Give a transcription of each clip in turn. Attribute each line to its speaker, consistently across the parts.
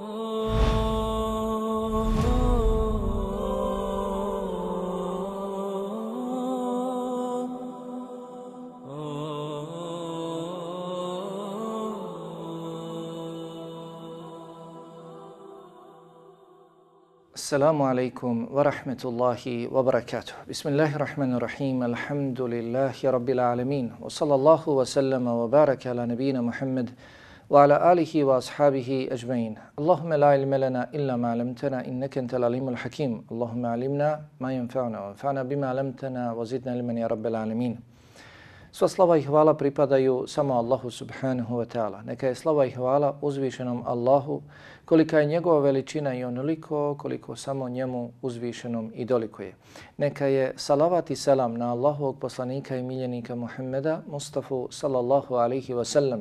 Speaker 1: السلام عليكم ورحمة الله وبركاته. بسم الله الرحمن الرحيم. الحمد لله رب العالمين. وصلى الله وسلم وبارك على نبينا محمد ala alihi wa ashabihi ajmain. Allahumma la ilma lana illa ma 'allamtana innaka antal alimul hakim. Allahumma 'allimna ma yanfa'una بما علمتنا bima 'allamtana يا رب العالمين rabbil alamin. Sva slava i hvala pripadaju samo Allahu subhanahu wa ta'ala. Neka je slava i hvala uzvišenom Allahu kolika je njegova veličina i onoliko koliko samo njemu uzvišenom i doliko je. Neka je salavat i selam na Allahovog poslanika i miljenika Muhammeda Mustafa sallallahu alaihi wasallam,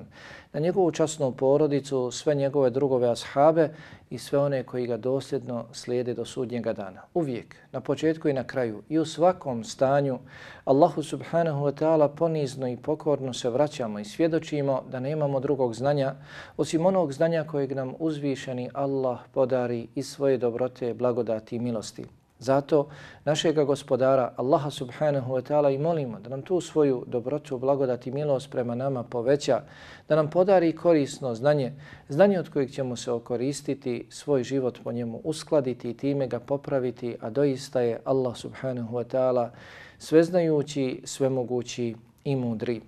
Speaker 1: na njegovu časnu porodicu, sve njegove drugove ashabe i sve one koji ga dosljedno slijede do sudnjega dana. Uvijek, na početku i na kraju i u svakom stanju Allahu subhanahu wa ta'ala ponizno i pokorno se vraćamo i svjedočimo da nemamo drugog znanja osim onog znanja kojeg nam uzvišen uzvišeni Allah podari iz svoje dobrote, blagodati i milosti. Zato našega gospodara Allaha subhanahu wa ta'ala i molimo da nam tu svoju dobrotu, blagodat i milost prema nama poveća, da nam podari korisno znanje, znanje od kojeg ćemo se okoristiti, svoj život po njemu uskladiti i time ga popraviti, a doista je Allah subhanahu wa ta'ala sveznajući, svemogući i mudri.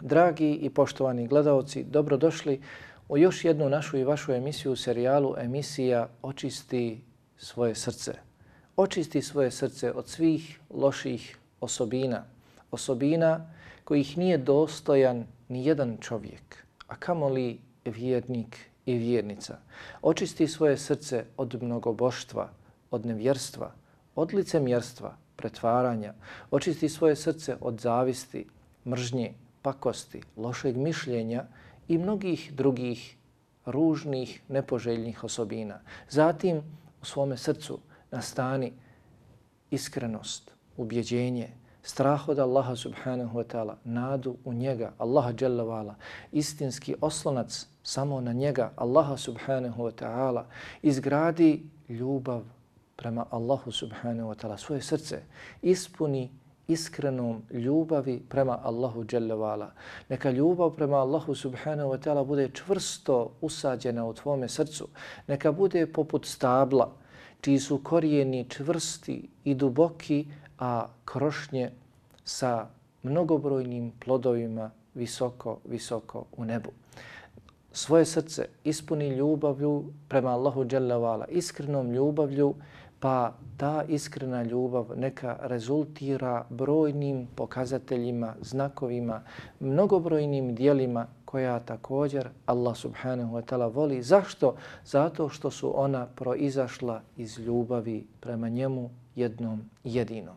Speaker 1: Dragi i poštovani gledalci, dobrodošli o još jednu našu i vašu emisiju u serijalu emisija Očisti svoje srce očisti svoje srce od svih loših osobina, osobina kojih nije dostojan ni jedan čovjek, a kamoli vjernik i vjernica. Očisti svoje srce od mnogoboštva, od nevjerstva, od licemjerstva, pretvaranja. Očisti svoje srce od zavisti, mržnje, pakosti, lošeg mišljenja i mnogih drugih ružnih, nepoželjnih osobina. Zatim u svome srcu nastani iskrenost, ubjeđenje, strah od Allaha subhanahu wa ta'ala, nadu u njega, Allaha jalla vala, istinski oslonac samo na njega, Allaha subhanahu wa ta'ala, izgradi ljubav prema Allahu subhanahu wa ta'ala, svoje srce, ispuni iskrenom ljubavi prema Allahu jalla. Neka ljubav prema Allahu subhanahu wa ta'ala bude čvrsto usađena u tvome srcu, neka bude poput stabla, čiji su korijeni čvrsti i duboki, a krošnje sa mnogobrojnim plodovima visoko, visoko u nebu. Svoje srce ispuni ljubavlju prema Allahu Đalla iskrenom ljubavlju, pa ta iskrena ljubav neka rezultira brojnim pokazateljima, znakovima, mnogobrojnim dijelima koja također Allah subhanahu wa ta'ala voli. Zašto? Zato što su ona proizašla iz ljubavi prema njemu jednom jedinom.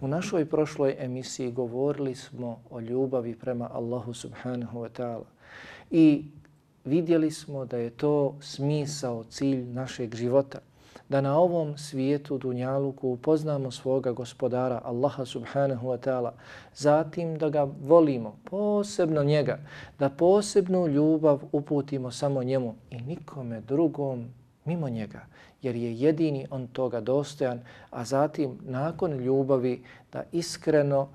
Speaker 1: U našoj prošloj emisiji govorili smo o ljubavi prema Allahu subhanahu wa ta'ala i vidjeli smo da je to smisao, cilj našeg života da na ovom svijetu Dunjaluku upoznamo svoga gospodara Allaha subhanahu wa ta'ala, zatim da ga volimo, posebno njega, da posebnu ljubav uputimo samo njemu i nikome drugom mimo njega, jer je jedini on toga dostojan, a zatim nakon ljubavi da iskreno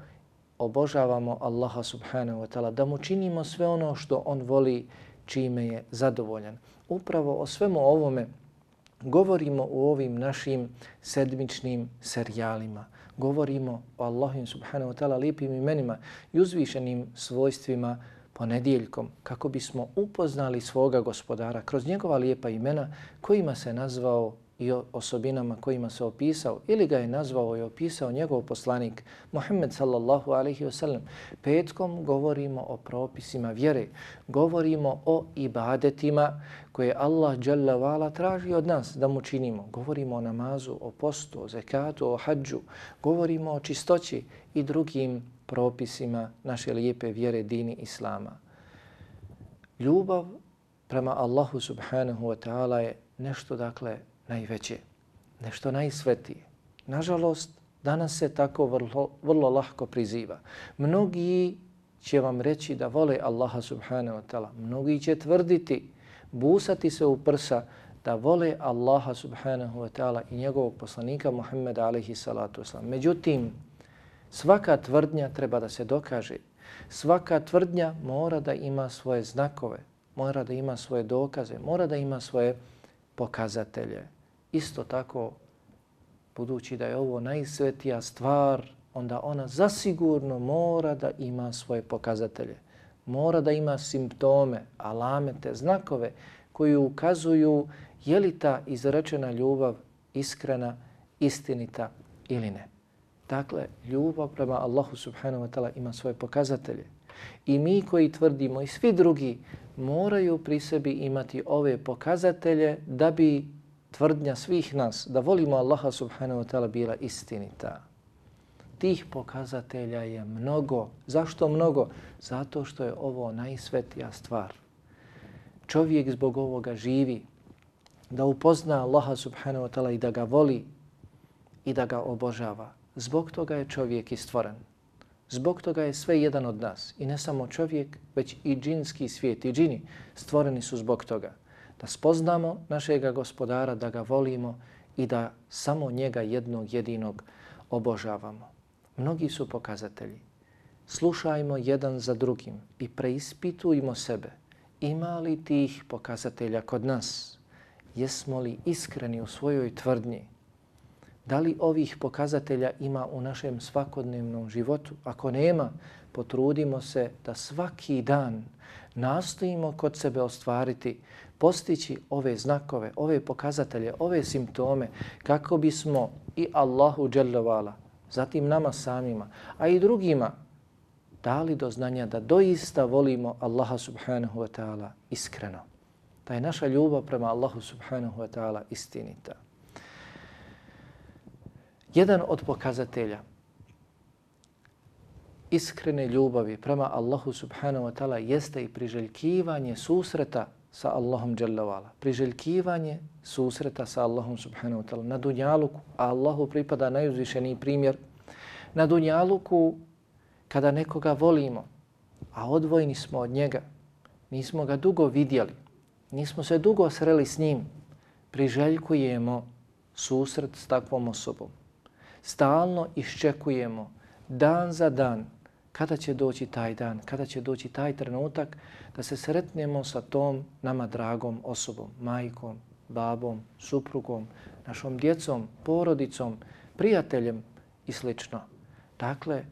Speaker 1: obožavamo Allaha subhanahu wa ta'ala, da mu činimo sve ono što on voli čime je zadovoljan. Upravo o svemu ovome govorimo u ovim našim sedmičnim serijalima. Govorimo o Allahim subhanahu wa ta'ala lijepim imenima i uzvišenim svojstvima ponedjeljkom kako bismo upoznali svoga gospodara kroz njegova lijepa imena kojima se nazvao i osobinama kojima se opisao ili ga je nazvao i opisao njegov poslanik Muhammed sallallahu alaihi wasallam. Petkom govorimo o propisima vjere, govorimo o ibadetima koje Allah dželle vala traži od nas da mu činimo. Govorimo o namazu, o postu, o zekatu, o hađu, govorimo o čistoći i drugim propisima naše lijepe vjere dini Islama. Ljubav prema Allahu subhanahu wa ta'ala je nešto dakle najveće, nešto najsvetije. Nažalost, danas se tako vrlo, vrlo lahko priziva. Mnogi će vam reći da vole Allaha subhanahu wa ta'ala. Mnogi će tvrditi, busati se u prsa da vole Allaha subhanahu wa ta'ala i njegovog poslanika Muhammeda alaihi salatu wasalam. Međutim, svaka tvrdnja treba da se dokaže. Svaka tvrdnja mora da ima svoje znakove, mora da ima svoje dokaze, mora da ima svoje pokazatelje. Isto tako budući da je ovo najsvetija stvar, onda ona zasigurno mora da ima svoje pokazatelje. Mora da ima simptome, alamete, znakove koji ukazuju je li ta izrečena ljubav iskrena, istinita ili ne. Dakle, ljubav prema Allahu subhanahu wa ta'ala ima svoje pokazatelje. I mi koji tvrdimo i svi drugi moraju pri sebi imati ove pokazatelje da bi tvrdnja svih nas da volimo Allaha subhanahu wa ta'ala bila istinita. Tih pokazatelja je mnogo. Zašto mnogo? Zato što je ovo najsvetija stvar. Čovjek zbog ovoga živi da upozna Allaha subhanahu wa ta'ala i da ga voli i da ga obožava. Zbog toga je čovjek i stvoren. Zbog toga je sve jedan od nas. I ne samo čovjek, već i džinski svijet. I džini stvoreni su zbog toga. Da spoznamo našega gospodara, da ga volimo i da samo njega jednog jedinog obožavamo. Mnogi su pokazatelji. Slušajmo jedan za drugim i preispitujmo sebe. Ima li tih pokazatelja kod nas? Jesmo li iskreni u svojoj tvrdnji? Da li ovih pokazatelja ima u našem svakodnevnom životu? Ako nema, potrudimo se da svaki dan nastojimo kod sebe ostvariti, postići ove znakove, ove pokazatelje, ove simptome kako bismo i Allahu dželjavala, zatim nama samima, a i drugima dali do znanja da doista volimo Allaha subhanahu wa ta'ala iskreno. Da je naša ljubav prema Allahu subhanahu wa ta'ala istinita. Jedan od pokazatelja iskrene ljubavi prema Allahu subhanahu wa ta'ala jeste i priželjkivanje susreta sa Allahom dželavala. Priželjkivanje susreta sa Allahom subhanahu wa ta'ala. Na dunjaluku, a Allahu pripada najuzvišeniji primjer, na dunjaluku kada nekoga volimo, a odvojni smo od njega, nismo ga dugo vidjeli, nismo se dugo sreli s njim, priželjkujemo susret s takvom osobom. Stalno iščekujemo dan za dan kada će doći taj dan, kada će doći taj trenutak da se sretnemo sa tom nama dragom osobom, majkom, babom, suprugom, našom djecom, porodicom, prijateljem i sl. Dakle,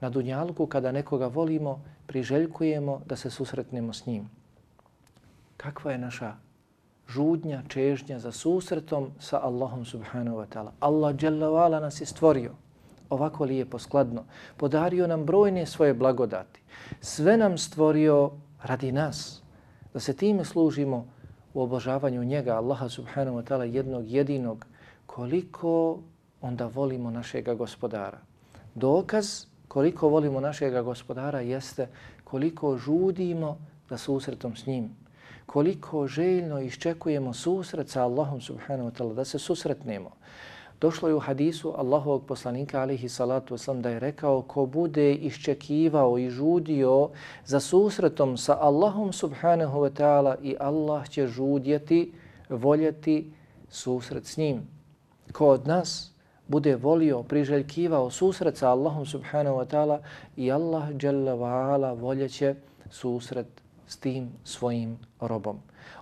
Speaker 1: na Dunjalku kada nekoga volimo, priželjkujemo da se susretnemo s njim. Kakva je naša žudnja, čežnja za susretom sa Allahom subhanahu wa ta'ala. Allah dželavala nas je stvorio ovako lijepo, skladno. Podario nam brojne svoje blagodati. Sve nam stvorio radi nas. Da se time služimo u obožavanju njega, Allaha subhanahu wa ta'ala, jednog jedinog, koliko onda volimo našega gospodara. Dokaz koliko volimo našega gospodara jeste koliko žudimo da susretom s njim koliko željno iščekujemo susret sa Allahom subhanahu wa ta'ala, da se susretnemo. Došlo je u hadisu Allahovog poslanika alihi salatu wasalam da je rekao ko bude iščekivao i žudio za susretom sa Allahom subhanahu wa ta'ala i Allah će žudjeti, voljeti susret s njim. Ko od nas bude volio, priželjkivao susret sa Allahom subhanahu wa ta'ala i Allah jalla wa ala voljeće susret s tim svojim robom.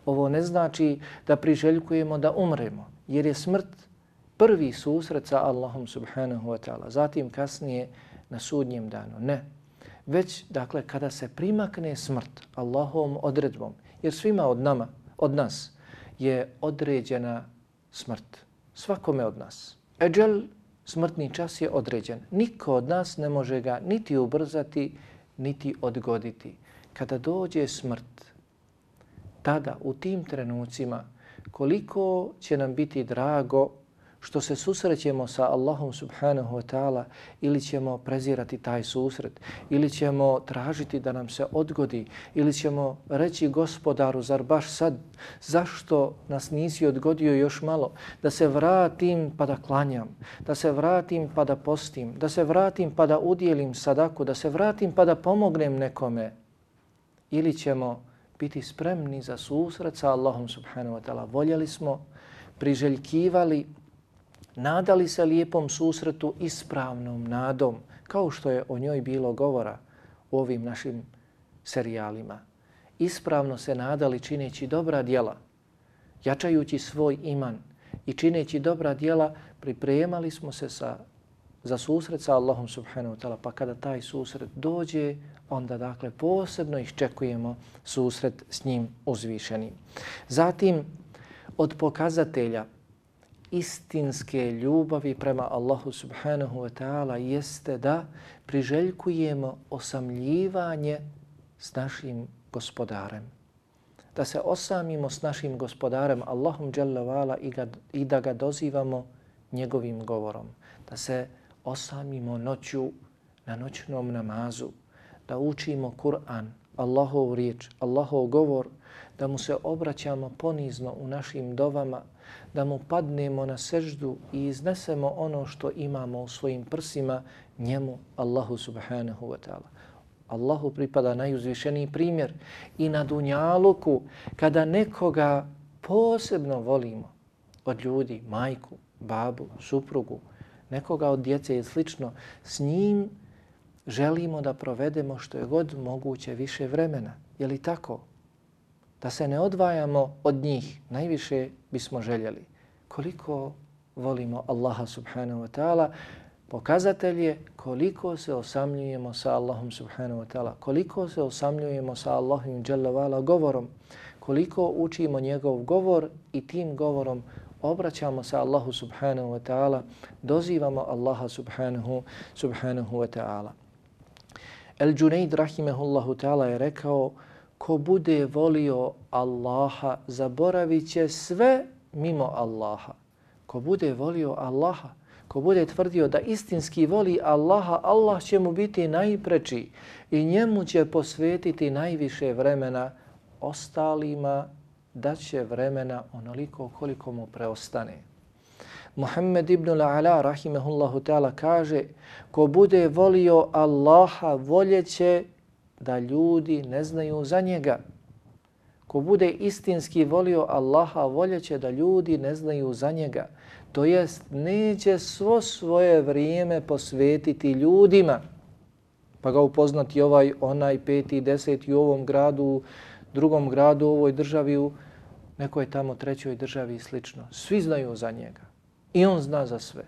Speaker 1: Ovo ne znači da priželjkujemo da umremo, jer je smrt prvi susret sa Allahom subhanahu wa ta'ala, zatim kasnije na sudnjem danu. Ne. Već, dakle, kada se primakne smrt Allahom odredbom, jer svima od nama, od nas, je određena smrt. Svakome od nas. Eđel, smrtni čas je određen. Niko od nas ne može ga niti ubrzati, niti odgoditi kada dođe smrt, tada u tim trenucima koliko će nam biti drago što se susrećemo sa Allahom subhanahu wa ta'ala ili ćemo prezirati taj susret ili ćemo tražiti da nam se odgodi ili ćemo reći gospodaru zar baš sad? Zašto nas nisi odgodio još malo? Da se vratim pa da klanjam da se vratim pa da postim da se vratim pa da udjelim sadaku da se vratim pa da pomognem nekome. Ili ćemo biti spremni za susret sa Allahom subhanahu wa ta'ala. Voljeli smo, priželjkivali, nadali se lijepom susretu ispravnom nadom, kao što je o njoj bilo govora u ovim našim serijalima. Ispravno se nadali čineći dobra djela, jačajući svoj iman i čineći dobra djela, pripremali smo se sa, za susret sa Allahom subhanahu wa ta'ala, pa kada taj susret dođe, onda dakle posebno iščekujemo susret s njim uzvišenim. Zatim, od pokazatelja istinske ljubavi prema Allahu subhanahu wa ta'ala jeste da priželjkujemo osamljivanje s našim gospodarem. Da se osamimo s našim gospodarem Allahom dželle i, i da ga dozivamo njegovim govorom. Da se osamimo noću na noćnom namazu, da učimo Kur'an, Allahov riječ, Allahov govor, da mu se obraćamo ponizno u našim dovama, da mu padnemo na seždu i iznesemo ono što imamo u svojim prsima njemu, Allahu subhanahu wa ta'ala. Allahu pripada najuzvišeniji primjer i na dunjaluku kada nekoga posebno volimo od ljudi, majku, babu, suprugu, nekoga od djece i slično, s njim želimo da provedemo što je god moguće više vremena. Je li tako? Da se ne odvajamo od njih, najviše bismo željeli. Koliko volimo Allaha subhanahu wa ta'ala, pokazatelj je koliko se osamljujemo sa Allahom subhanahu wa ta'ala, koliko se osamljujemo sa Allahom dželavala govorom, koliko učimo njegov govor i tim govorom obraćamo se Allahu subhanahu wa ta'ala, dozivamo Allaha subhanahu, subhanahu wa ta'ala. El Junaid rahimehullahu ta'ala je rekao ko bude volio Allaha zaboravit će sve mimo Allaha. Ko bude volio Allaha, ko bude tvrdio da istinski voli Allaha, Allah će mu biti najpreči i njemu će posvetiti najviše vremena ostalima da će vremena onoliko koliko mu preostane. Muhammed ibn al-Ala rahimehullahu ta'ala kaže ko bude volio Allaha voljeće da ljudi ne znaju za njega. Ko bude istinski volio Allaha voljeće da ljudi ne znaju za njega. To jest neće svo svoje vrijeme posvetiti ljudima pa ga upoznati ovaj, onaj, peti, deseti u ovom gradu, drugom gradu, u ovoj državi, u nekoj tamo trećoj državi i slično. Svi znaju za njega. I on zna za sve.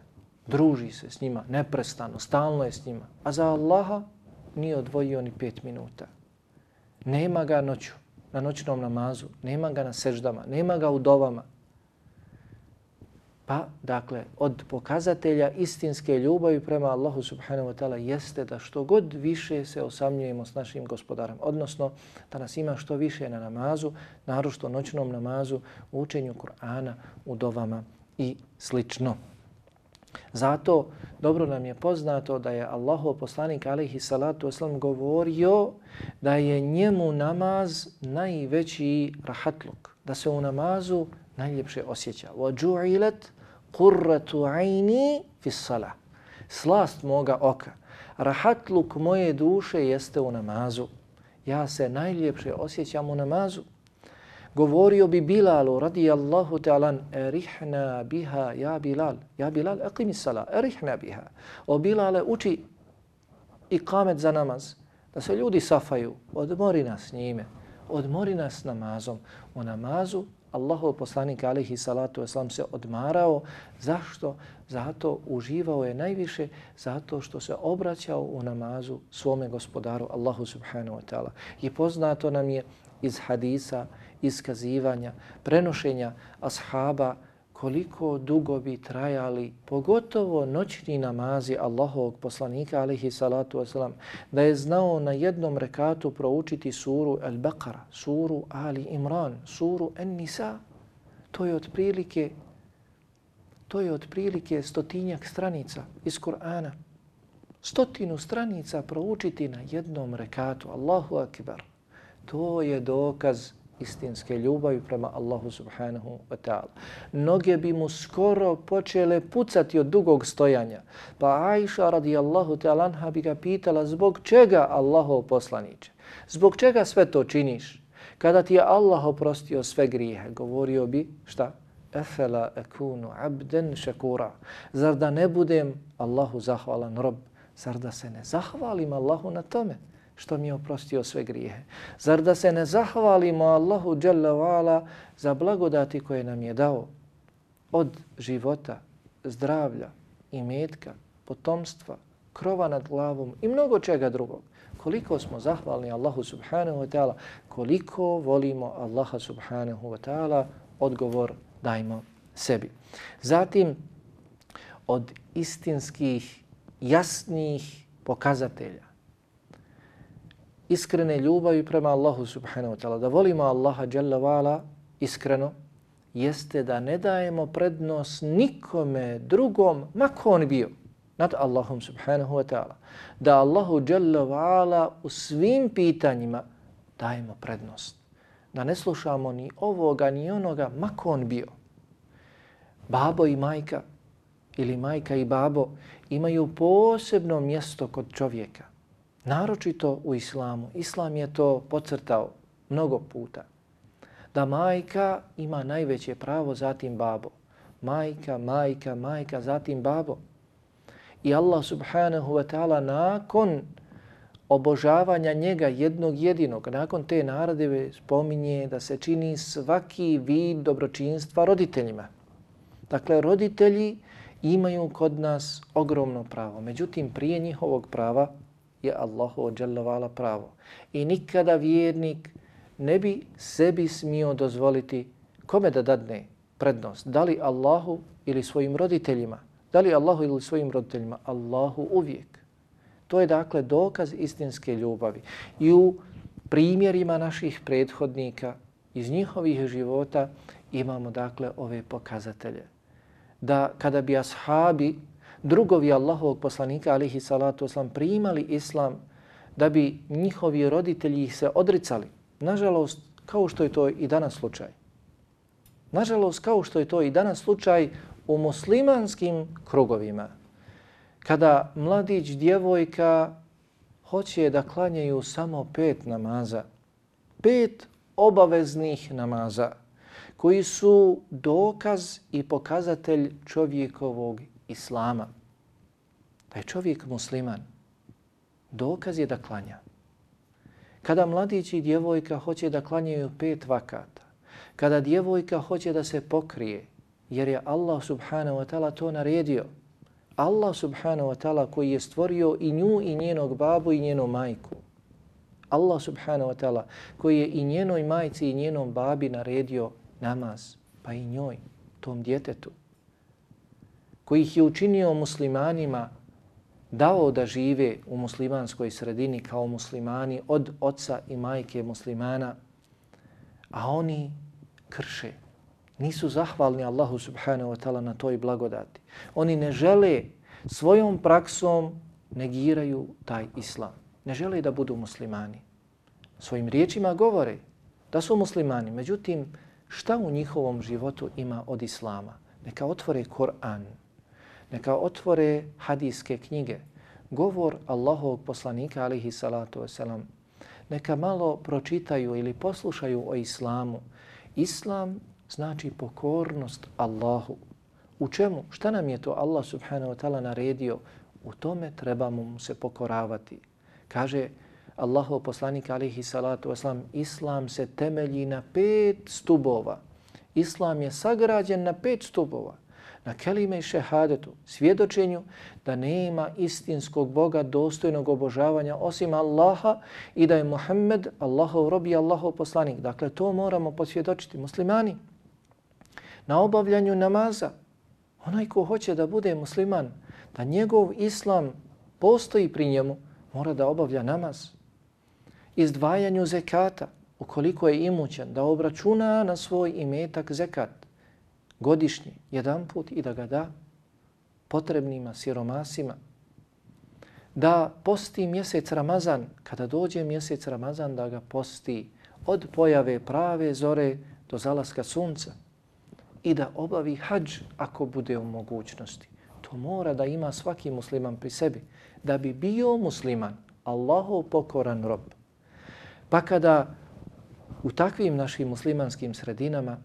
Speaker 1: Druži se s njima neprestano, stalno je s njima. A za Allaha nije odvojio ni pet minuta. Nema ga noću, na noćnom namazu, nema ga na seždama, nema ga u dovama. Pa, dakle, od pokazatelja istinske ljubavi prema Allahu subhanahu wa ta'ala jeste da što god više se osamljujemo s našim gospodarom, odnosno da nas ima što više na namazu, narošto noćnom namazu, učenju Kur'ana, u dovama i slično. Zato dobro nam je poznato da je Allahov poslanik alejhi salatu vesselam govorio da je njemu namaz najveći rahatluk, da se u namazu najljepše osjeća. Wa ju'ilat qurratu 'aini fi salah. Slast moga oka, rahatluk moje duše jeste u namazu. Ja se najljepše osjećam u namazu govorio bi Bilalu radijallahu ta'ala erihna biha ja Bilal. Ja Bilal, eqimi sala, erihna biha. O Bilale, uči i kamet za namaz. Da se ljudi safaju, odmori nas njime. Odmori nas namazom. U namazu Allahov poslanik alaihi salatu wasalam se odmarao. Zašto? Zato uživao je najviše, zato što se obraćao u namazu svome gospodaru Allahu subhanahu wa ta'ala. I poznato nam je iz hadisa, iskazivanja, prenošenja ashaba, koliko dugo bi trajali, pogotovo noćni namazi Allahovog poslanika, alihi salatu wasalam, da je znao na jednom rekatu proučiti suru Al-Baqara, suru Ali Imran, suru An-Nisa. To je otprilike to je otprilike stotinjak stranica iz Kur'ana. Stotinu stranica proučiti na jednom rekatu. Allahu akbar. To je dokaz istinske ljubavi prema Allahu subhanahu wa ta'ala. Noge bi mu skoro počele pucati od dugog stojanja. Pa Aisha radijallahu ta'ala anha bi ga pitala zbog čega Allahov poslaniće? Zbog čega sve to činiš? Kada ti je Allah oprostio sve grijehe, govorio bi šta? Efela ekunu abden šekura. Zar da ne budem Allahu zahvalan rob? Zar da se ne zahvalim Allahu na tome? Što mi je oprostio sve grijehe. Zar da se ne zahvalimo Allahu Jalla wa'ala za blagodati koje nam je dao od života, zdravlja imetka, potomstva, krova nad glavom i mnogo čega drugog. Koliko smo zahvalni Allahu subhanahu wa ta'ala, koliko volimo Allaha subhanahu wa ta'ala, odgovor dajmo sebi. Zatim, od istinskih, jasnih pokazatelja, iskrene ljubavi prema Allahu subhanahu wa ta'ala, da volimo Allaha jalla vala iskreno, jeste da ne dajemo prednost nikome drugom, mako on bio, nad Allahom subhanahu wa ta'ala. Da Allahu jalla vala u svim pitanjima dajemo prednost. Da ne slušamo ni ovoga ni onoga, mako on bio. Babo i majka ili majka i babo imaju posebno mjesto kod čovjeka. Naročito u islamu. Islam je to pocrtao mnogo puta. Da majka ima najveće pravo, zatim babo. Majka, majka, majka, zatim babo. I Allah subhanahu wa ta'ala nakon obožavanja njega jednog jedinog, nakon te naradeve spominje da se čini svaki vid dobročinstva roditeljima. Dakle, roditelji imaju kod nas ogromno pravo. Međutim, prije njihovog prava je Allahu ođelovala pravo. I nikada vjernik ne bi sebi smio dozvoliti kome da dadne prednost. Da li Allahu ili svojim roditeljima? Da li Allahu ili svojim roditeljima? Allahu uvijek. To je dakle dokaz istinske ljubavi. I u primjerima naših prethodnika iz njihovih života imamo dakle ove pokazatelje. Da kada bi ashabi drugovi Allahovog poslanika alihi salatu oslam primali islam da bi njihovi roditelji ih se odricali. Nažalost, kao što je to i danas slučaj. Nažalost, kao što je to i danas slučaj u muslimanskim krugovima. Kada mladić, djevojka hoće da klanjaju samo pet namaza, pet obaveznih namaza, koji su dokaz i pokazatelj čovjekovog islama, da je čovjek musliman, dokaz je da klanja. Kada mladić i djevojka hoće da klanjaju pet vakata, kada djevojka hoće da se pokrije, jer je Allah subhanahu wa ta'ala to naredio, Allah subhanahu wa ta'ala koji je stvorio i nju i njenog babu i njenu majku, Allah subhanahu wa ta'ala koji je i njenoj majci i njenom babi naredio namaz, pa i njoj, tom djetetu, koji ih je učinio muslimanima, dao da žive u muslimanskoj sredini kao muslimani od oca i majke muslimana, a oni krše. Nisu zahvalni Allahu subhanahu wa ta'ala na toj blagodati. Oni ne žele svojom praksom negiraju taj islam. Ne žele da budu muslimani. Svojim riječima govore da su muslimani. Međutim, šta u njihovom životu ima od islama? Neka otvore Koran, neka otvore hadijske knjige, govor Allahovog poslanika alihi salatu wasalam, neka malo pročitaju ili poslušaju o islamu. Islam znači pokornost Allahu. U čemu? Šta nam je to Allah subhanahu wa ta'ala naredio? U tome trebamo mu se pokoravati. Kaže Allahov poslanik alihi salatu wasalam, Islam se temelji na pet stubova. Islam je sagrađen na pet stubova na kelime i šehadetu, svjedočenju da nema istinskog Boga dostojnog obožavanja osim Allaha i da je Muhammed Allahov rob i Allahov poslanik. Dakle, to moramo posvjedočiti muslimani. Na obavljanju namaza, onaj ko hoće da bude musliman, da njegov islam postoji pri njemu, mora da obavlja namaz. Izdvajanju zekata, ukoliko je imućan, da obračuna na svoj imetak zekat godišnji, jedan put i da ga da potrebnima, siromasima. Da posti mjesec Ramazan, kada dođe mjesec Ramazan, da ga posti od pojave prave zore do zalaska sunca i da obavi hađ ako bude u mogućnosti. To mora da ima svaki musliman pri sebi. Da bi bio musliman, Allahov pokoran rob. Pa kada u takvim našim muslimanskim sredinama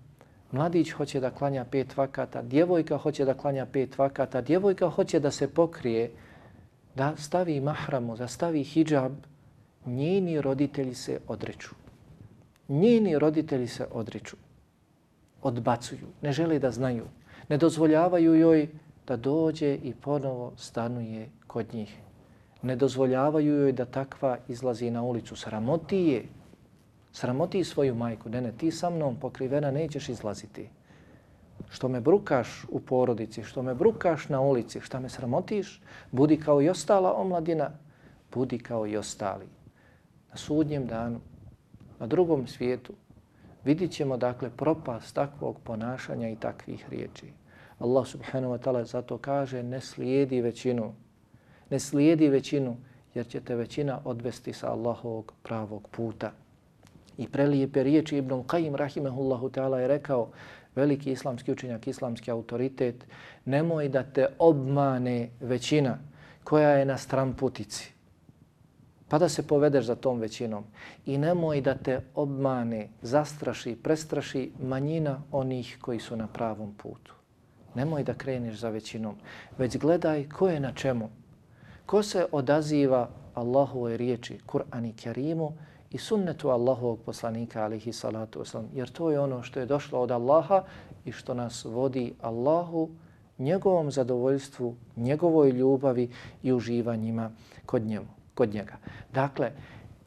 Speaker 1: Mladić hoće da klanja pet vakata, djevojka hoće da klanja pet vakata, djevojka hoće da se pokrije, da stavi mahramu, da stavi hijab, njeni roditelji se odreću. Njeni roditelji se odreću, odbacuju, ne žele da znaju, ne dozvoljavaju joj da dođe i ponovo stanuje kod njih. Ne dozvoljavaju joj da takva izlazi na ulicu. Sramoti je. Sramoti svoju majku. Ne, ne, ti sa mnom pokrivena nećeš izlaziti. Što me brukaš u porodici, što me brukaš na ulici, šta me sramotiš, budi kao i ostala omladina, budi kao i ostali. Na sudnjem danu, na drugom svijetu, vidit ćemo dakle propast takvog ponašanja i takvih riječi. Allah subhanahu wa ta'ala zato kaže ne slijedi većinu, ne slijedi većinu jer će te većina odvesti sa Allahovog pravog puta. I prelijepe riječi Ibn Qayyim rahimehullahu ta'ala je rekao veliki islamski učenjak, islamski autoritet, nemoj da te obmane većina koja je na stramputici pa da se povedeš za tom većinom. I nemoj da te obmane, zastraši, prestraši manjina onih koji su na pravom putu. Nemoj da kreniš za većinom, već gledaj ko je na čemu. Ko se odaziva Allahovoj riječi, Kur'an i Kerimu i sunnetu Allahovog poslanika, alihi salatu wasalam, jer to je ono što je došlo od Allaha i što nas vodi Allahu, njegovom zadovoljstvu, njegovoj ljubavi i uživanjima kod njemu kod njega. Dakle,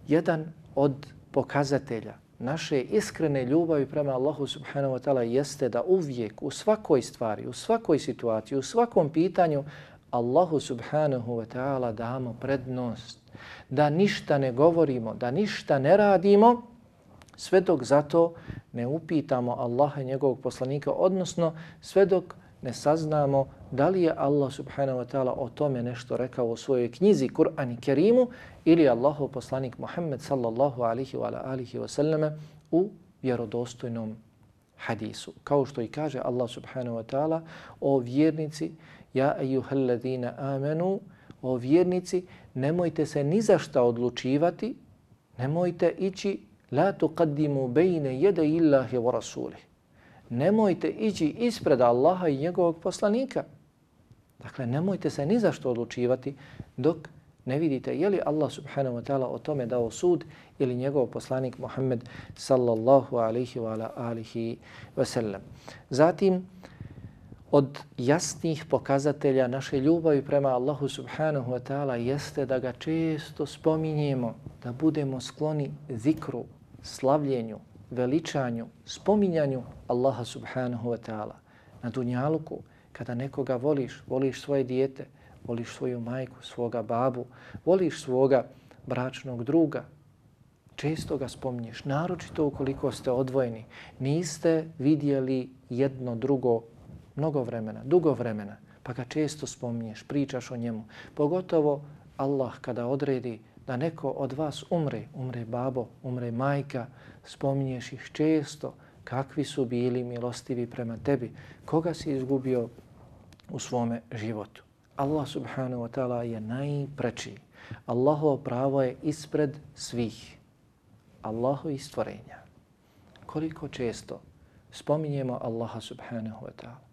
Speaker 1: jedan od pokazatelja naše iskrene ljubavi prema Allahu subhanahu wa ta'ala jeste da uvijek u svakoj stvari, u svakoj situaciji, u svakom pitanju Allahu subhanahu wa ta'ala damo prednost. Da ništa ne govorimo, da ništa ne radimo, sve dok zato ne upitamo Allaha i njegovog poslanika, odnosno sve dok ne saznamo da li je Allah subhanahu wa ta'ala o tome nešto rekao u svojoj knjizi Kur'an i Kerimu ili Allahov poslanik Muhammed sallallahu alihi wa alihi wa sallame u vjerodostojnom hadisu. Kao što i kaže Allah subhanahu wa ta'ala o vjernici, ja ejuhalladina amenu, o vjernici, nemojte se ni za šta odlučivati, nemojte ići la tuqaddimu bejne jede illahi wa rasulih nemojte ići ispred Allaha i njegovog poslanika. Dakle, nemojte se ni za što odlučivati dok ne vidite je li Allah subhanahu wa ta'ala o tome dao sud ili njegov poslanik Muhammed sallallahu alaihi wa alihi wa sallam. Zatim, od jasnih pokazatelja naše ljubavi prema Allahu subhanahu wa ta'ala jeste da ga često spominjemo, da budemo skloni zikru, slavljenju, veličanju, spominjanju Allaha subhanahu wa ta'ala. Na dunjaluku, kada nekoga voliš, voliš svoje dijete, voliš svoju majku, svoga babu, voliš svoga bračnog druga, često ga spominješ, naročito ukoliko ste odvojeni, niste vidjeli jedno drugo mnogo vremena, dugo vremena, pa ga često spominješ, pričaš o njemu. Pogotovo Allah kada odredi da neko od vas umre, umre babo, umre majka, spominješ ih često, kakvi su bili milostivi prema tebi, koga si izgubio u svome životu. Allah subhanahu wa ta'ala je najprečiji. Allahovo pravo je ispred svih. Allaho stvorenja. Koliko često spominjemo Allaha subhanahu wa ta'ala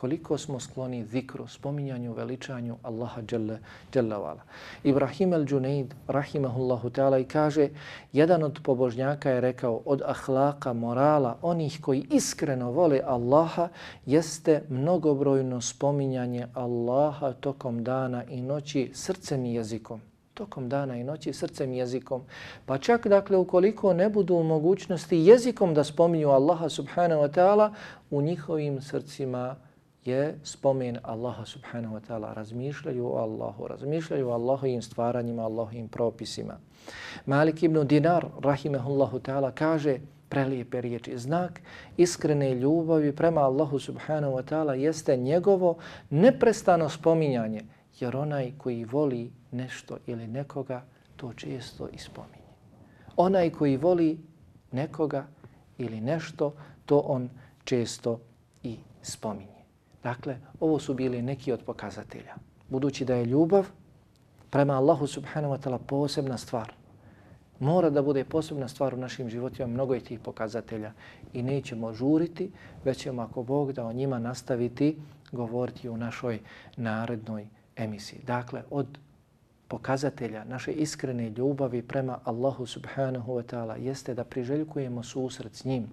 Speaker 1: koliko smo skloni zikru, spominjanju, veličanju Allaha Jalla, Jalla vala. Ibrahim al-Junaid, rahimahullahu ta'ala, i kaže, jedan od pobožnjaka je rekao, od ahlaka, morala, onih koji iskreno vole Allaha, jeste mnogobrojno spominjanje Allaha tokom dana i noći srcem i jezikom tokom dana i noći srcem i jezikom. Pa čak dakle ukoliko ne budu u mogućnosti jezikom da spominju Allaha subhanahu wa ta'ala u njihovim srcima je spomen Allaha subhanahu wa ta'ala. Razmišljaju o Allahu, razmišljaju o Allahovim stvaranjima, Allahovim propisima. Malik ibn Dinar, rahimehullahu ta'ala, kaže prelijepe riječi. Znak iskrene ljubavi prema Allahu subhanahu wa ta'ala jeste njegovo neprestano spominjanje, jer onaj koji voli nešto ili nekoga, to često ispominje. Onaj koji voli nekoga ili nešto, to on često i spominje. Dakle, ovo su bili neki od pokazatelja. Budući da je ljubav prema Allahu subhanahu wa ta'ala posebna stvar, mora da bude posebna stvar u našim životima, mnogo je tih pokazatelja i nećemo žuriti, već ćemo ako Bog da o njima nastaviti govoriti u našoj narednoj emisiji. Dakle, od pokazatelja naše iskrene ljubavi prema Allahu subhanahu wa ta'ala jeste da priželjkujemo susret s njim,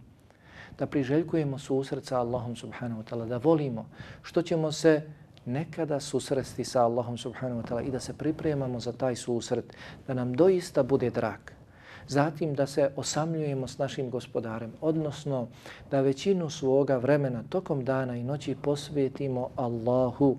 Speaker 1: da priželjkujemo susret sa Allahom subhanahu wa ta'ala, da volimo što ćemo se nekada susresti sa Allahom subhanahu wa ta'ala i da se pripremamo za taj susret, da nam doista bude drag. Zatim da se osamljujemo s našim gospodarem, odnosno da većinu svoga vremena tokom dana i noći posvetimo Allahu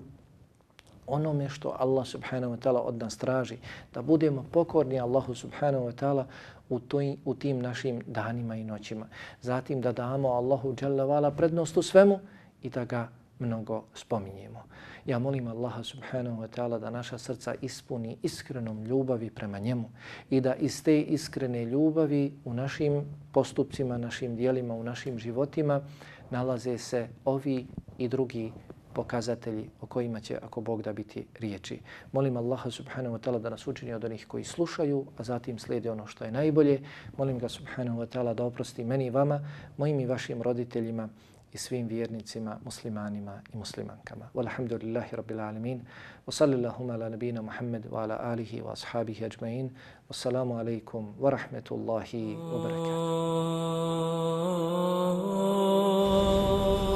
Speaker 1: onome što Allah subhanahu wa ta'ala od nas traži, da budemo pokorni Allahu subhanahu wa ta'ala u, u tim našim danima i noćima. Zatim da damo Allahu dželle prednost u svemu i da ga mnogo spominjemo. Ja molim Allaha subhanahu wa ta'ala da naša srca ispuni iskrenom ljubavi prema njemu i da iz te iskrene ljubavi u našim postupcima, našim dijelima, u našim životima nalaze se ovi i drugi pokazatelji o kojima će, ako Bog da biti riječi. Molim Allaha subhanahu wa ta'ala da nas učini od onih koji slušaju, a zatim slijede ono što je najbolje. Molim ga subhanahu wa ta'ala da oprosti meni i vama, mojim i vašim roditeljima i svim vjernicima, muslimanima i muslimankama. Walhamdulillahi rabbil alamin. Wa sallillahuma ala nabina Muhammed wa ala alihi wa ashabihi ajma'in. Wassalamu alaikum wa rahmetullahi wa barakatuh. Oh.